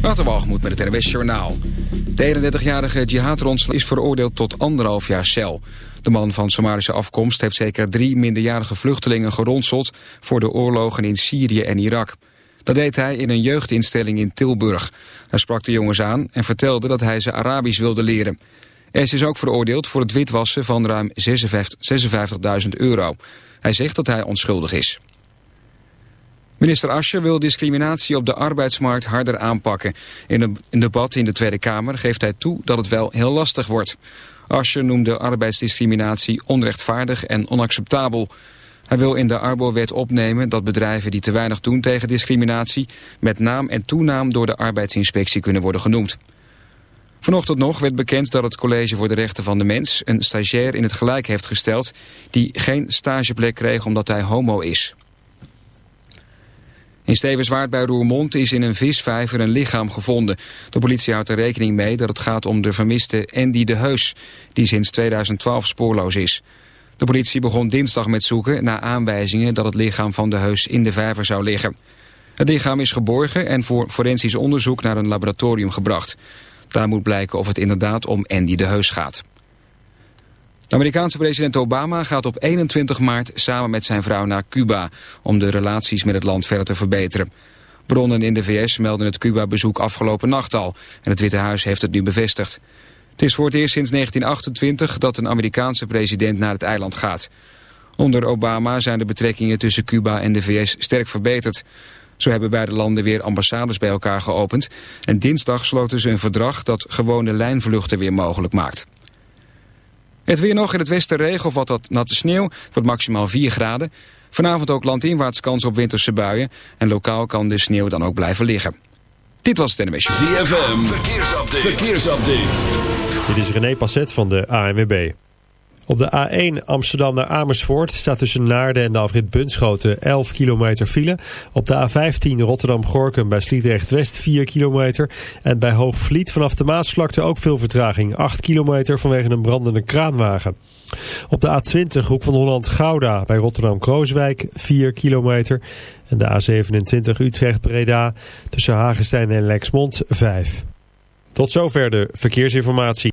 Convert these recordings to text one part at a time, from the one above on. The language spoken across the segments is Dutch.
Waterwalgemoed met het NWS Journaal. De 31-jarige Jihad Ronsel is veroordeeld tot anderhalf jaar cel. De man van Somalische afkomst heeft zeker drie minderjarige vluchtelingen geronseld... voor de oorlogen in Syrië en Irak. Dat deed hij in een jeugdinstelling in Tilburg. Hij sprak de jongens aan en vertelde dat hij ze Arabisch wilde leren. Er is ook veroordeeld voor het witwassen van ruim 56.000 euro. Hij zegt dat hij onschuldig is. Minister Ascher wil discriminatie op de arbeidsmarkt harder aanpakken. In een debat in de Tweede Kamer geeft hij toe dat het wel heel lastig wordt. Ascher noemde arbeidsdiscriminatie onrechtvaardig en onacceptabel. Hij wil in de Arbowet opnemen dat bedrijven die te weinig doen tegen discriminatie... met naam en toenaam door de arbeidsinspectie kunnen worden genoemd. Vanochtend nog werd bekend dat het College voor de Rechten van de Mens... een stagiair in het gelijk heeft gesteld... die geen stageplek kreeg omdat hij homo is. In Stevenswaard bij Roermond is in een visvijver een lichaam gevonden. De politie houdt er rekening mee dat het gaat om de vermiste Andy de Heus... die sinds 2012 spoorloos is. De politie begon dinsdag met zoeken na aanwijzingen... dat het lichaam van de Heus in de vijver zou liggen. Het lichaam is geborgen en voor forensisch onderzoek naar een laboratorium gebracht. Daar moet blijken of het inderdaad om Andy de Heus gaat. Amerikaanse president Obama gaat op 21 maart samen met zijn vrouw naar Cuba... om de relaties met het land verder te verbeteren. Bronnen in de VS melden het Cuba-bezoek afgelopen nacht al... en het Witte Huis heeft het nu bevestigd. Het is voor het eerst sinds 1928 dat een Amerikaanse president naar het eiland gaat. Onder Obama zijn de betrekkingen tussen Cuba en de VS sterk verbeterd. Zo hebben beide landen weer ambassades bij elkaar geopend... en dinsdag sloten ze een verdrag dat gewone lijnvluchten weer mogelijk maakt. Het weer nog in het westen regen of wat natte sneeuw. Het wordt maximaal 4 graden. Vanavond ook landinwaarts kans op winterse buien. En lokaal kan de sneeuw dan ook blijven liggen. Dit was het NMS. ZFM, verkeersupdate. verkeersupdate. Dit is René Passet van de ANWB. Op de A1 Amsterdam naar Amersfoort staat tussen Naarden en de afrit Bunschoten 11 kilometer file. Op de A15 Rotterdam-Gorkum bij Sliedrecht-West 4 kilometer. En bij Hoogvliet vanaf de Maasvlakte ook veel vertraging. 8 kilometer vanwege een brandende kraanwagen. Op de A20 Hoek van Holland-Gouda bij Rotterdam-Krooswijk 4 kilometer. En de A27 Utrecht-Breda tussen Hagestein en Lexmond 5. Tot zover de verkeersinformatie.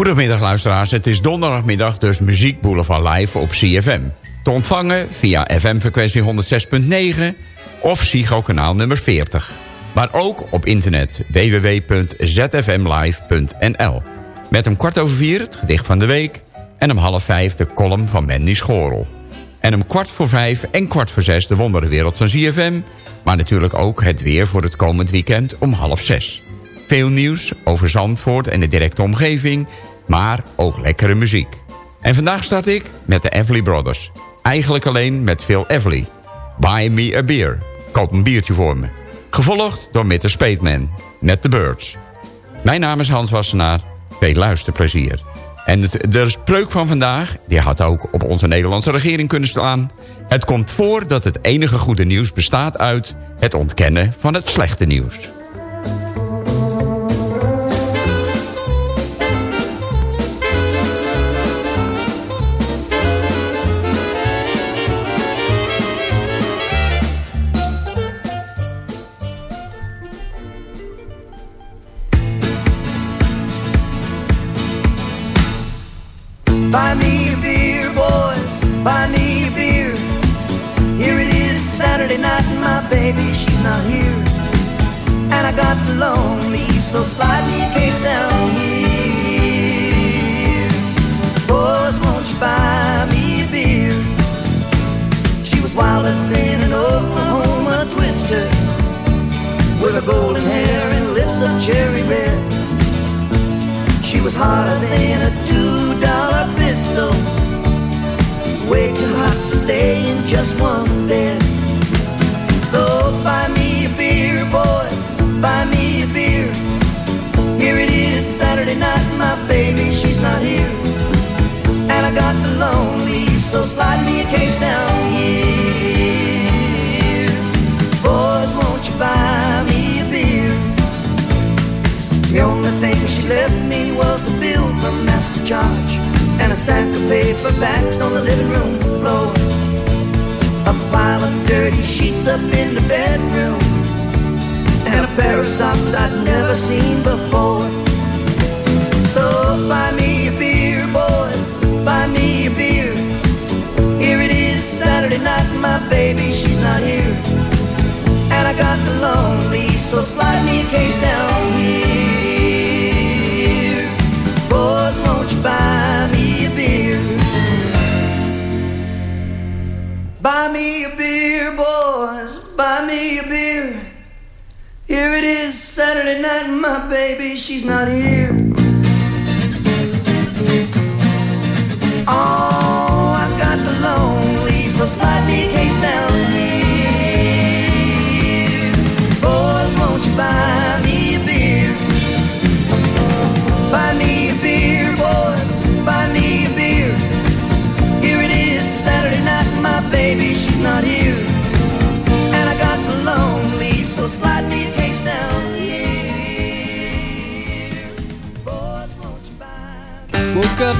Goedemiddag luisteraars, het is donderdagmiddag, dus Muziek Boulevard live op CFM. Te ontvangen via FM-frequentie 106.9 of Psycho kanaal nummer 40. Maar ook op internet www.zfmlive.nl. Met om kwart over vier het gedicht van de week... en om half vijf de column van Mandy Schorel. En om kwart voor vijf en kwart voor zes de wonderenwereld van ZFM... maar natuurlijk ook het weer voor het komend weekend om half zes. Veel nieuws over Zandvoort en de directe omgeving... maar ook lekkere muziek. En vandaag start ik met de Everly Brothers. Eigenlijk alleen met Phil Everly. Buy me a beer. Koop een biertje voor me. Gevolgd door Mr. Spademan met The Birds. Mijn naam is Hans Wassenaar. Veel luisterplezier. En de spreuk van vandaag, die had ook op onze Nederlandse regering kunnen staan. Het komt voor dat het enige goede nieuws bestaat uit het ontkennen van het slechte nieuws. Buy me a beer, boys, buy me a beer. Here it is, Saturday night, and my baby, she's not here. And I got lonely, so slide me a case down here. Boys, won't you buy me a beer? She was wilder than an Oklahoma twister, with her golden hair and lips of cherry red. She was hotter than a two dollar pistol. Way too hot to stay in just one bed. So buy me a beer, boys, buy me a beer. Here it is, Saturday night, my baby, she's not here. And I got the lonely, so slide me a case down here. Left me was a bill from Master Charge and a stack of paperbacks on the living room floor. A pile of dirty sheets up in the bedroom and a pair of socks I'd never seen before. So buy me a beer, boys, buy me a beer. Here it is, Saturday night, my baby, she's not here. And I got the lonely, so slide me a case down here. Buy me a beer, boys, buy me a beer. Here it is, Saturday night, and my baby, she's not here.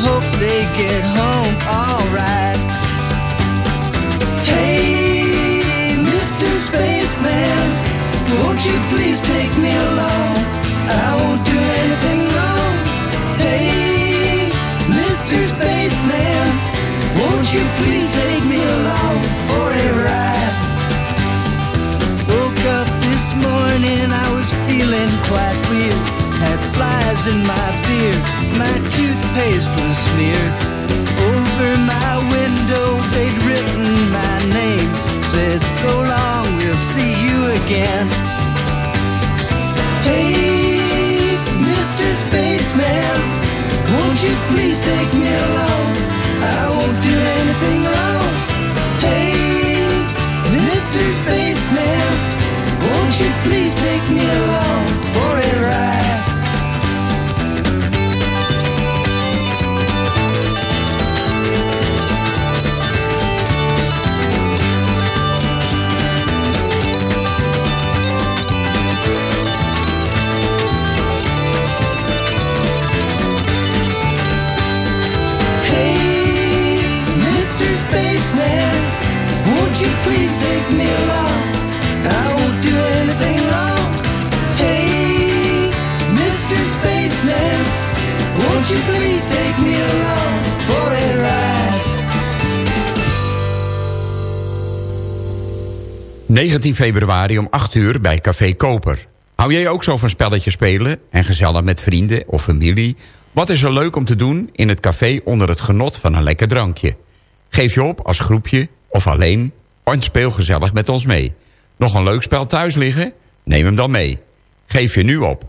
Hope they get home alright. Hey, Mr. Spaceman, won't you please take me along? I won't do anything wrong. Hey, Mr. Spaceman, won't you please take me along for a ride? Woke up this morning, I was feeling quite weird. Had flies in my beard, my toothpaste was smeared. Over my window, they'd written my name. Said, so long, we'll see you again. Hey, Mr. Spaceman, won't you please take me along? I won't do anything wrong. Hey, Mr. Spaceman, won't you please take me along 19 februari om 8 uur bij Café Koper. Hou jij ook zo van spelletjes spelen en gezellig met vrienden of familie? Wat is er leuk om te doen in het café onder het genot van een lekker drankje? Geef je op als groepje of alleen en speel gezellig met ons mee. Nog een leuk spel thuis liggen? Neem hem dan mee. Geef je nu op.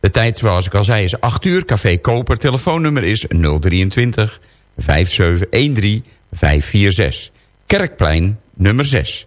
De tijd, zoals ik al zei, is 8 uur. Café Koper. Telefoonnummer is 023 5713 546. Kerkplein nummer 6.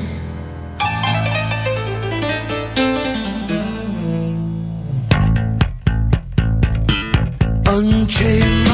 Unchain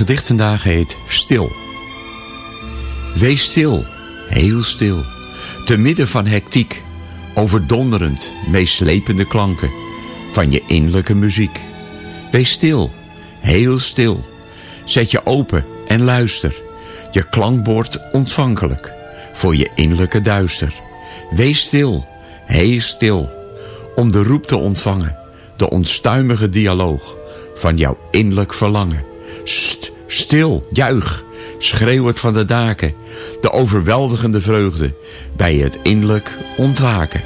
gedicht vandaag heet Stil. Wees stil, heel stil. Te midden van hectiek, overdonderend, meeslepende klanken van je innerlijke muziek. Wees stil, heel stil. Zet je open en luister. Je klankbord ontvankelijk voor je innerlijke duister. Wees stil, heel stil, om de roep te ontvangen. De onstuimige dialoog van jouw innerlijk verlangen. St, stil, juich, het van de daken. De overweldigende vreugde bij het innerlijk ontwaken.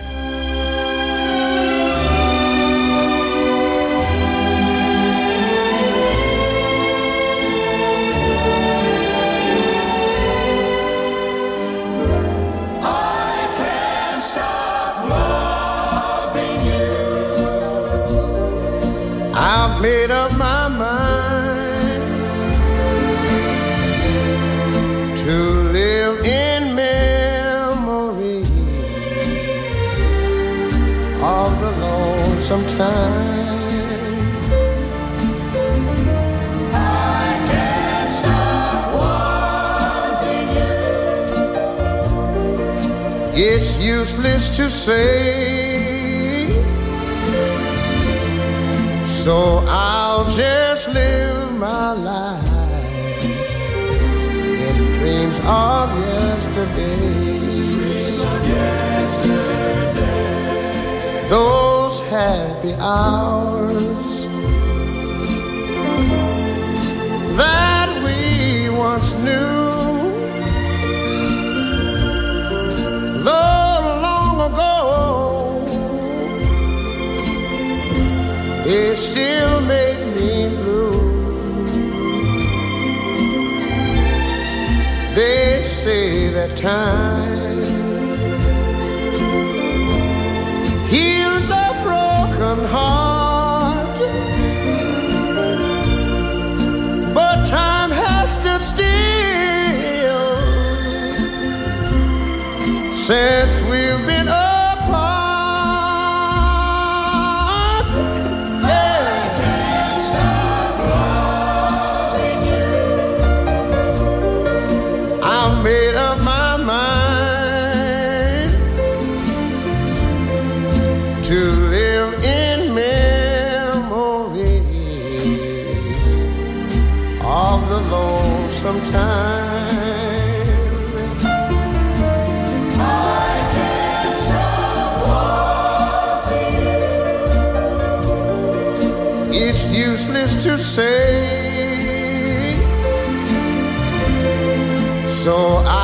Made It's useless to say. So I'll just live my life in dreams of yesterday. Those happy hours that we once knew. Though long ago it still make me blue. They say that time since we've been apart. Yeah. I made up my mind to live in memories of the lonesome time. Say. So I'll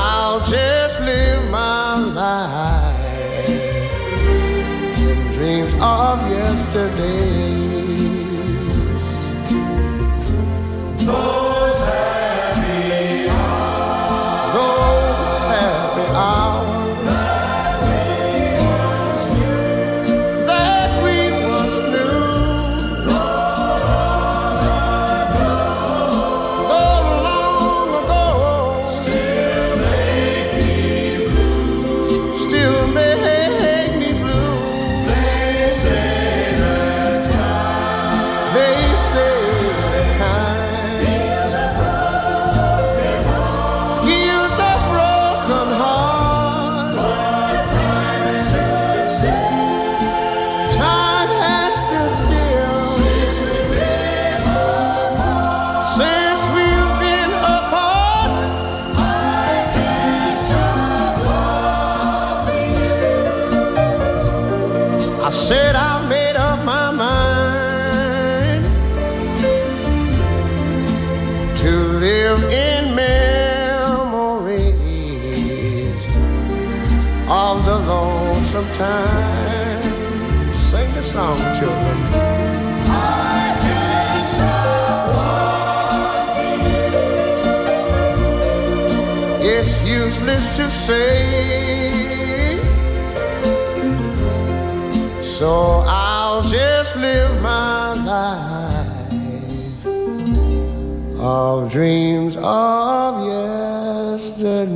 say. So I'll just live my life of dreams of yesterday.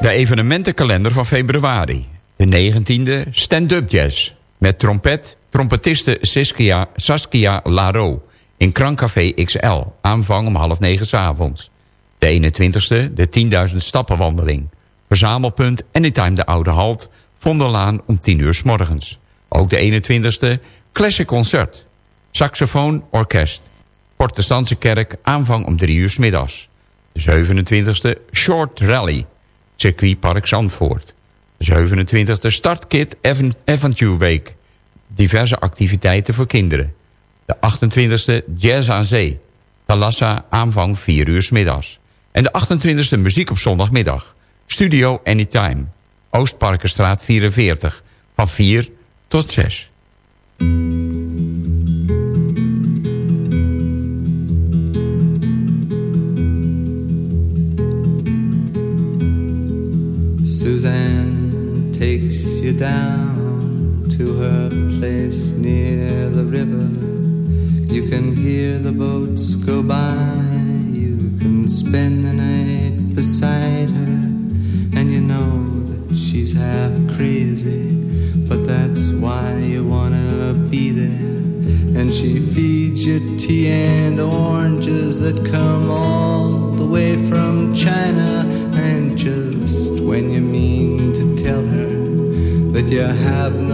De evenementenkalender van februari. De 19e stand-up jazz. Met trompet, trompetiste Saskia, Saskia Laro. In Krankcafé XL. Aanvang om half negen avonds. De 21e de 10.000 stappenwandeling. Verzamelpunt Anytime de Oude Halt. Vondellaan om 10 uur s morgens. Ook de 21e Classic Concert. Saxofoon Orkest. Protestantse Kerk. Aanvang om 3 uur s middags. De 27e Short Rally circuitpark Zandvoort. 27e Startkit Aventure Week. Diverse activiteiten voor kinderen. De 28e Jazz aan Zee. Talassa aanvang 4 uur middags. En de 28e Muziek op zondagmiddag. Studio Anytime. Oostparkenstraat 44. Van 4 tot 6. Suzanne takes you down to her place near the river. You can hear the boats go by. You can spend the night beside her. And you know that she's half crazy. But that's why you wanna be there. And she feeds you tea and oranges that come all the way from China. And just when you mean to tell her that you have no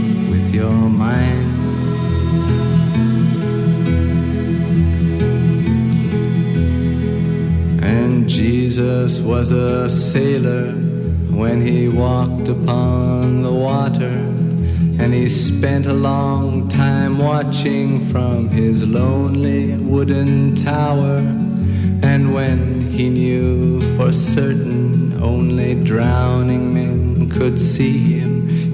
your mind. And Jesus was a sailor when he walked upon the water. And he spent a long time watching from his lonely wooden tower. And when he knew for certain only drowning men could see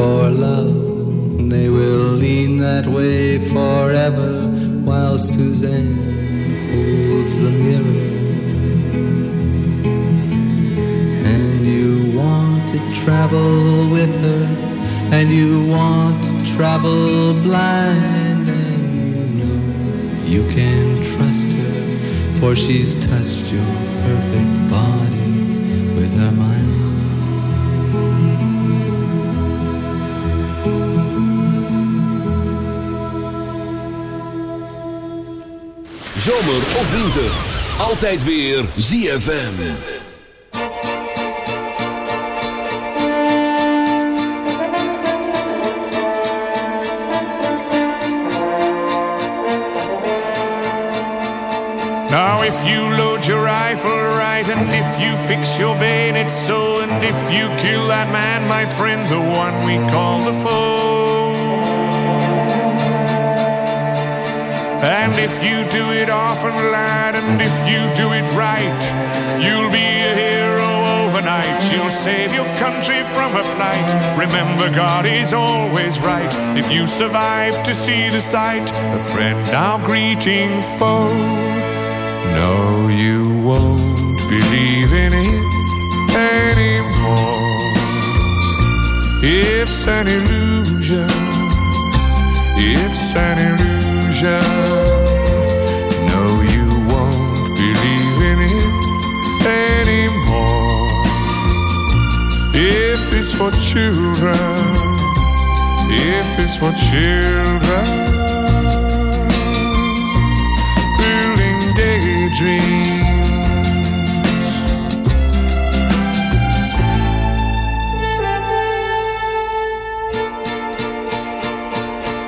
for love. They will lean that way forever while Suzanne holds the mirror. And you want to travel with her, and you want to travel blind, and you know you can trust her, for she's touched your perfect zomer of winter. Altijd weer ZFM. Now if you load your rifle right and if you fix your bayonet so and if you kill that man, my friend, the one we call the foe. And if you do it often, lad, and if you do it right, you'll be a hero overnight. You'll save your country from a plight. Remember, God is always right. If you survive to see the sight, a friend now greeting foe. No, you won't believe in it anymore. It's an illusion. It's an illusion. No, you won't believe in it anymore. If it's for children, if it's for children.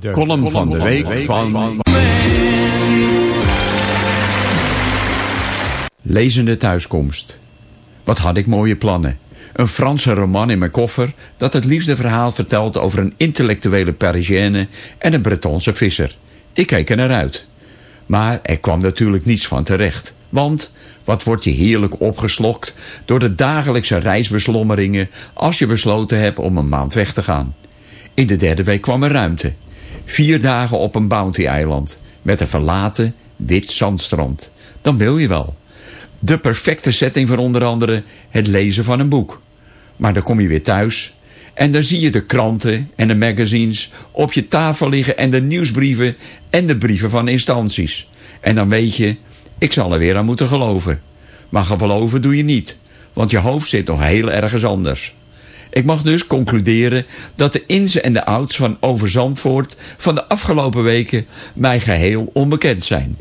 De, column van de week van... Lezende thuiskomst. Wat had ik mooie plannen. Een Franse roman in mijn koffer dat het liefste verhaal vertelt over een intellectuele Parisienne en een Bretonse visser. Ik keek er naar uit. Maar er kwam natuurlijk niets van terecht. Want wat wordt je heerlijk opgeslokt door de dagelijkse reisbeslommeringen als je besloten hebt om een maand weg te gaan. In de derde week kwam er ruimte. Vier dagen op een bounty-eiland met een verlaten wit zandstrand. Dan wil je wel. De perfecte setting voor onder andere het lezen van een boek. Maar dan kom je weer thuis en dan zie je de kranten en de magazines op je tafel liggen en de nieuwsbrieven en de brieven van instanties. En dan weet je, ik zal er weer aan moeten geloven. Maar geloven doe je niet, want je hoofd zit nog heel ergens anders. Ik mag dus concluderen dat de ins en de outs van Over Zandvoort van de afgelopen weken mij geheel onbekend zijn.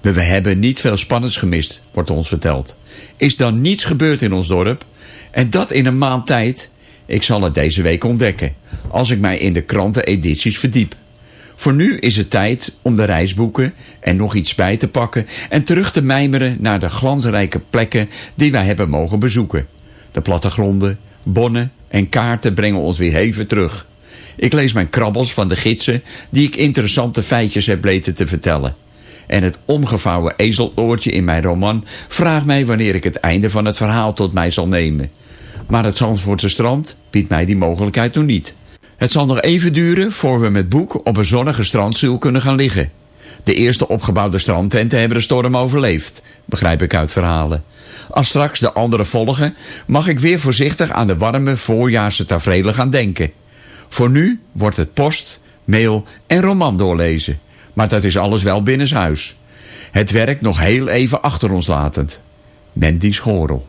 We, we hebben niet veel spannends gemist, wordt ons verteld. Is dan niets gebeurd in ons dorp? En dat in een maand tijd? Ik zal het deze week ontdekken, als ik mij in de krantenedities verdiep. Voor nu is het tijd om de reisboeken en nog iets bij te pakken... en terug te mijmeren naar de glansrijke plekken die wij hebben mogen bezoeken. De plattegronden, bonnen en kaarten brengen ons weer even terug. Ik lees mijn krabbels van de gidsen die ik interessante feitjes heb weten te vertellen. En het omgevouwen ezeloortje in mijn roman vraagt mij wanneer ik het einde van het verhaal tot mij zal nemen. Maar het Zandvoortse strand biedt mij die mogelijkheid nog niet. Het zal nog even duren voor we met boek op een zonnige strandzuil kunnen gaan liggen. De eerste opgebouwde strandtenten hebben de storm overleefd, begrijp ik uit verhalen. Als straks de anderen volgen, mag ik weer voorzichtig aan de warme voorjaarse tafereelen gaan denken. Voor nu wordt het post, mail en roman doorlezen. Maar dat is alles wel binnenshuis. Het werk nog heel even achter ons latend. Mendy Schorel.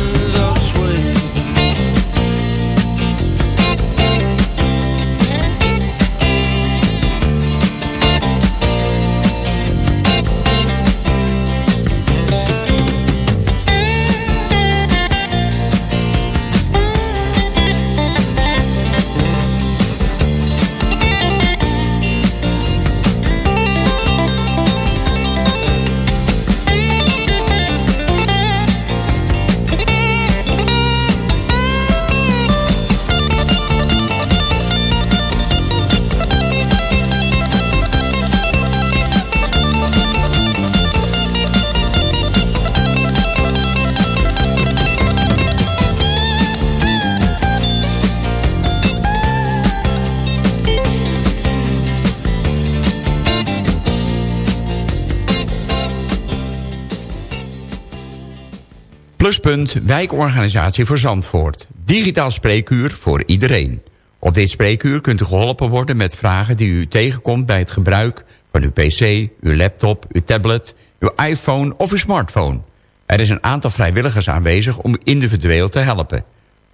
Pluspunt wijkorganisatie voor Zandvoort. Digitaal spreekuur voor iedereen. Op dit spreekuur kunt u geholpen worden met vragen die u tegenkomt bij het gebruik van uw pc, uw laptop, uw tablet, uw iPhone of uw smartphone. Er is een aantal vrijwilligers aanwezig om individueel te helpen.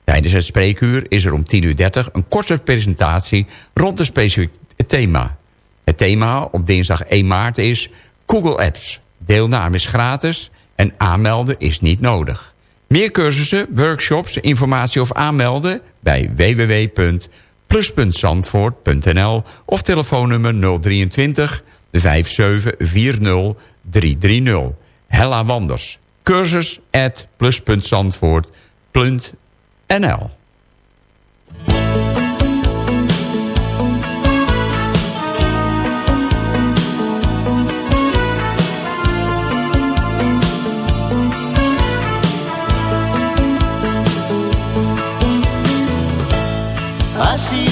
Tijdens het spreekuur is er om 10.30 uur een korte presentatie rond een specifiek thema. Het thema op dinsdag 1 maart is Google Apps. Deelname is gratis en aanmelden is niet nodig. Meer cursussen, workshops, informatie of aanmelden bij www.plus.zandvoort.nl of telefoonnummer 023 5740 330. Hella Wanders. Cursus at plus.zandvoort.nl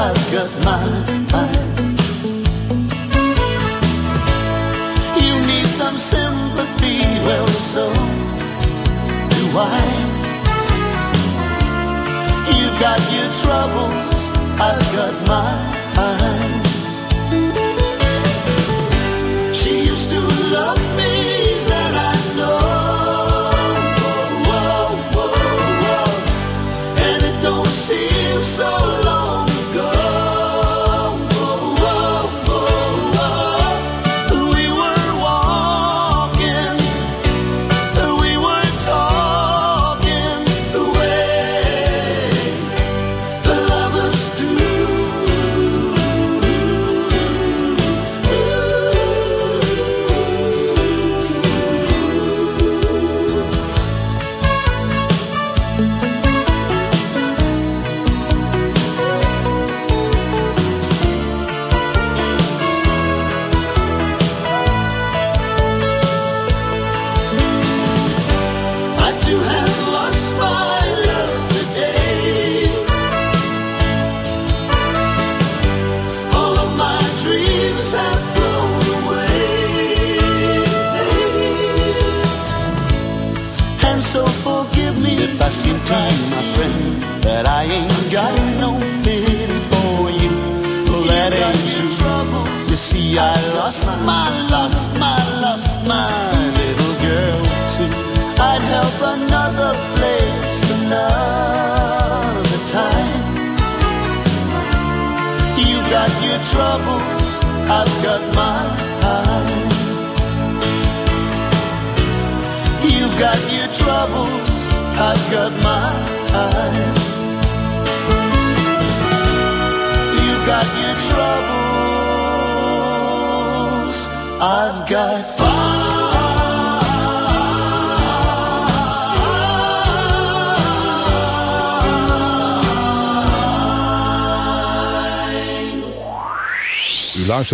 I've got mine. You need some sympathy, well, so do I. You've got your troubles, I've got mine.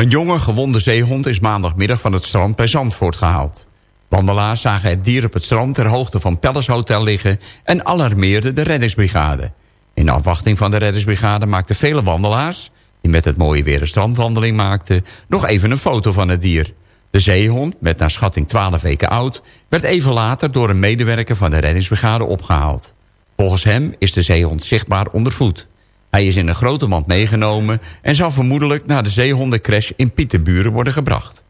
Een jonge gewonde zeehond is maandagmiddag van het strand bij Zandvoort gehaald. Wandelaars zagen het dier op het strand ter hoogte van Palace Hotel liggen... en alarmeerden de reddingsbrigade. In afwachting van de reddingsbrigade maakten vele wandelaars... die met het mooie weer een strandwandeling maakten... nog even een foto van het dier. De zeehond, met naar schatting 12 weken oud... werd even later door een medewerker van de reddingsbrigade opgehaald. Volgens hem is de zeehond zichtbaar onder voet. Hij is in een grote mand meegenomen... en zal vermoedelijk naar de zeehondencrash in Pieterburen worden gebracht.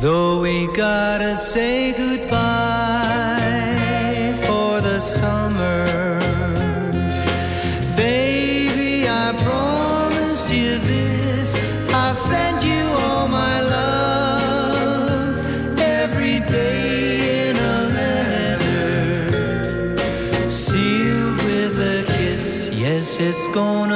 Though we say gonna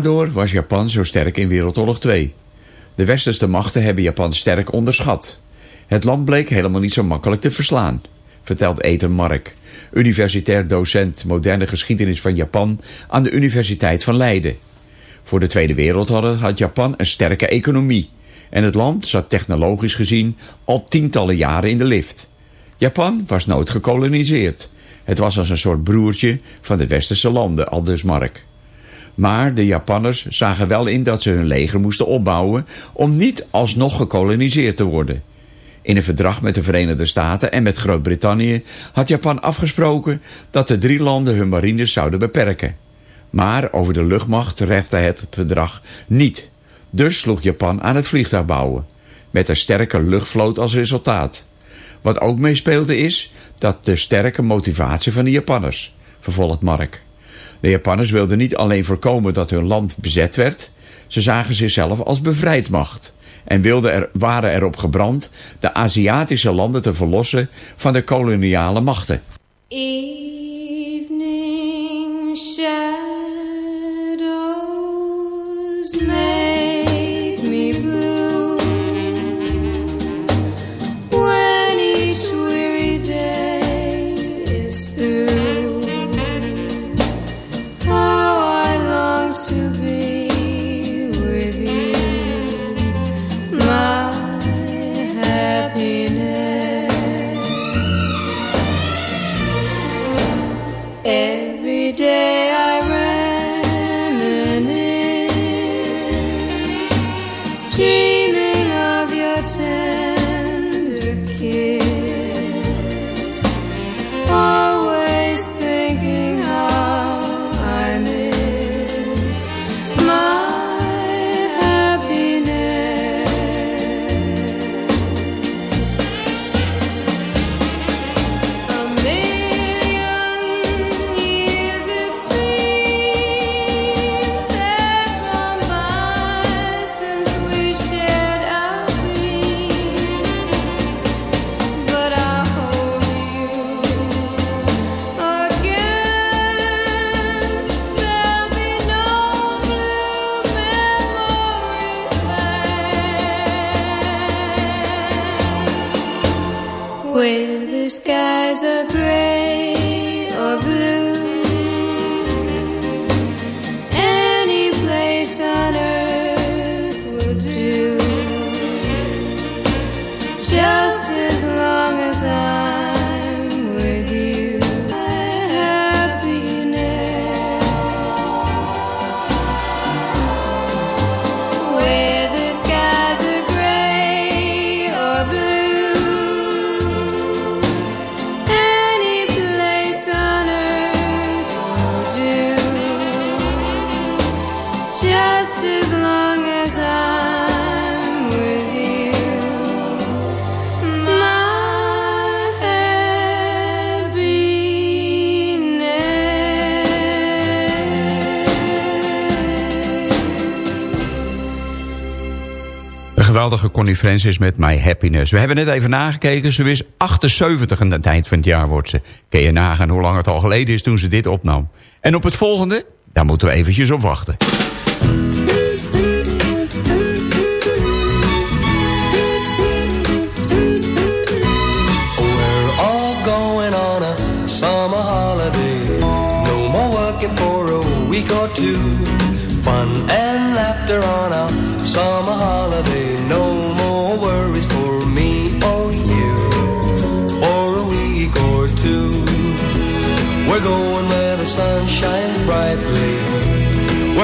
Waardoor was Japan zo sterk in Wereldoorlog 2? De westerse machten hebben Japan sterk onderschat. Het land bleek helemaal niet zo makkelijk te verslaan, vertelt Ethan Mark, universitair docent moderne geschiedenis van Japan aan de Universiteit van Leiden. Voor de Tweede Wereldoorlog had Japan een sterke economie en het land zat technologisch gezien al tientallen jaren in de lift. Japan was nooit gekoloniseerd. Het was als een soort broertje van de westerse landen, aldus Mark. Maar de Japanners zagen wel in dat ze hun leger moesten opbouwen om niet alsnog gekoloniseerd te worden. In een verdrag met de Verenigde Staten en met Groot-Brittannië had Japan afgesproken dat de drie landen hun marines zouden beperken. Maar over de luchtmacht rechtte het verdrag niet. Dus sloeg Japan aan het vliegtuigbouwen. Met een sterke luchtvloot als resultaat. Wat ook meespeelde is dat de sterke motivatie van de Japanners, vervolgt Mark. De Japanners wilden niet alleen voorkomen dat hun land bezet werd, ze zagen zichzelf als bevrijdmacht en wilden er, waren erop gebrand de Aziatische landen te verlossen van de koloniale machten. Evening shadows mar. Geweldige Connie Francis met My Happiness. We hebben net even nagekeken. Ze is 78 aan het eind van het jaar wordt ze. Kun je nagaan hoe lang het al geleden is toen ze dit opnam. En op het volgende, daar moeten we eventjes op wachten. Summer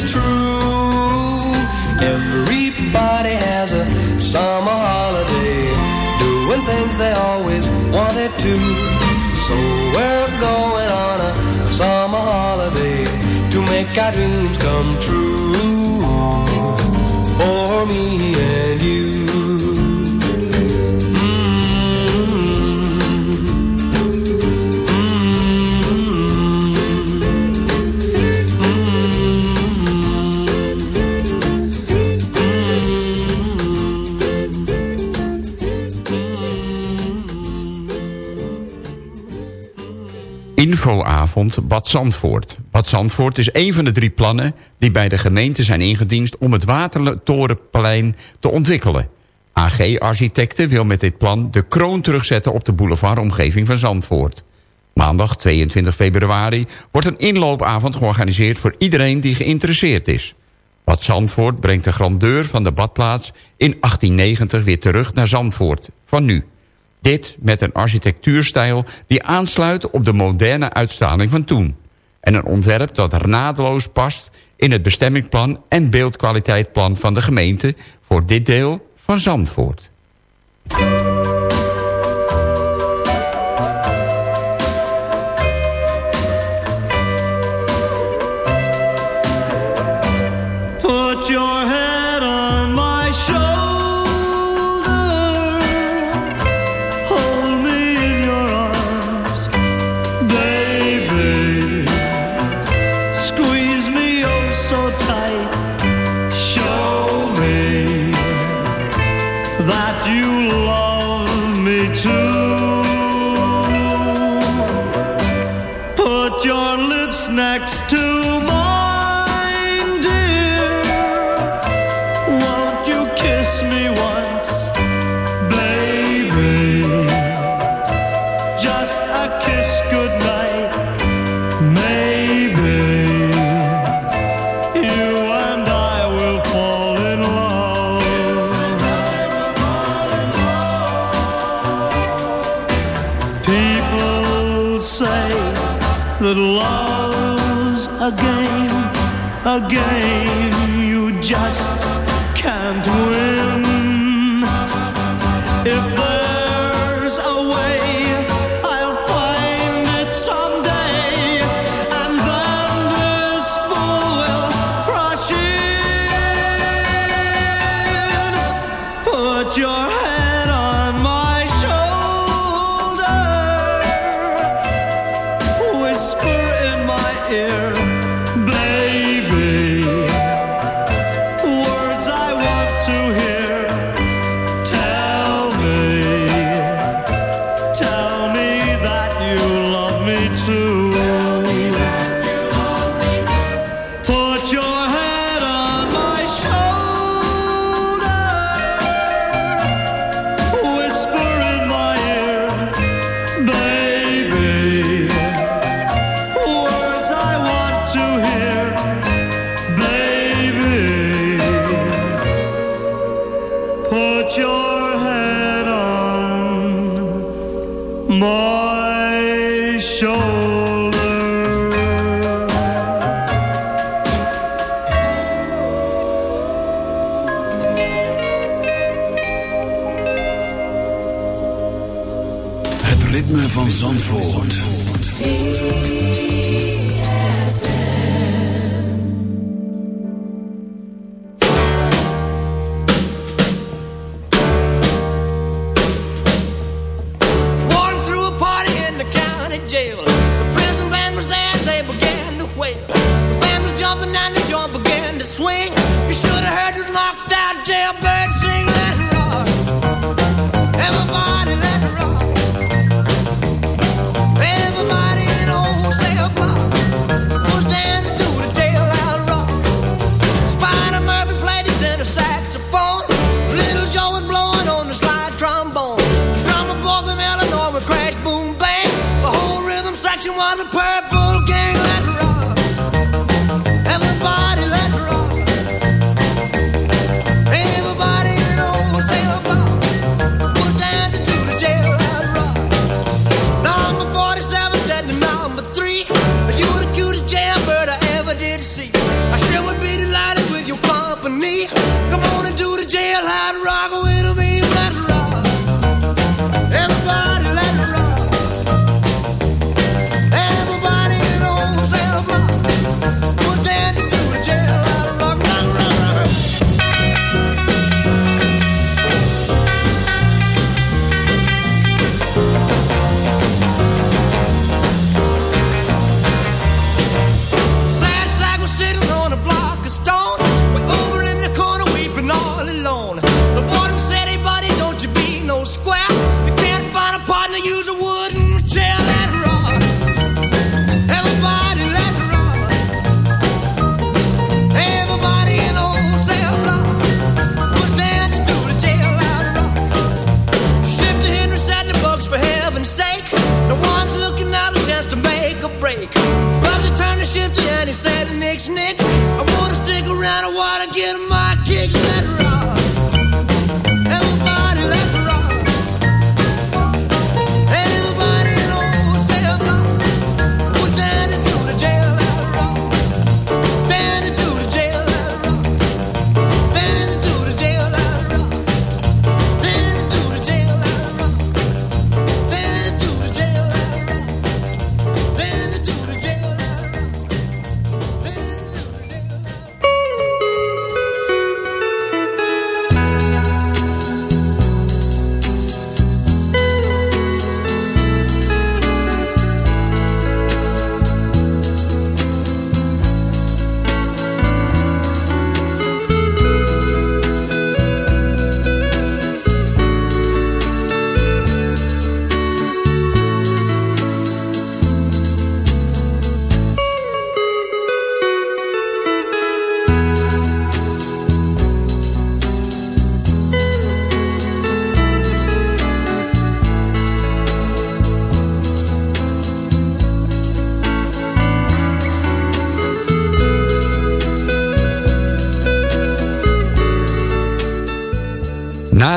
It's true. Everybody has a summer holiday, doing things they always wanted to. So we're going on a summer holiday to make our dreams come true for me Infoavond Bad Zandvoort. Bad Zandvoort is een van de drie plannen die bij de gemeente zijn ingediend om het Watertorenplein te ontwikkelen. AG Architecten wil met dit plan de kroon terugzetten op de boulevardomgeving van Zandvoort. Maandag 22 februari wordt een inloopavond georganiseerd voor iedereen die geïnteresseerd is. Bad Zandvoort brengt de grandeur van de badplaats in 1890 weer terug naar Zandvoort, van nu. Dit met een architectuurstijl die aansluit op de moderne uitstraling van toen. En een ontwerp dat naadloos past in het bestemmingsplan en beeldkwaliteitplan van de gemeente voor dit deel van Zandvoort. A game you just can't win.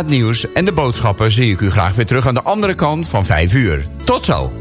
Nieuws en de boodschappen zie ik u graag weer terug aan de andere kant van 5 uur. Tot zo!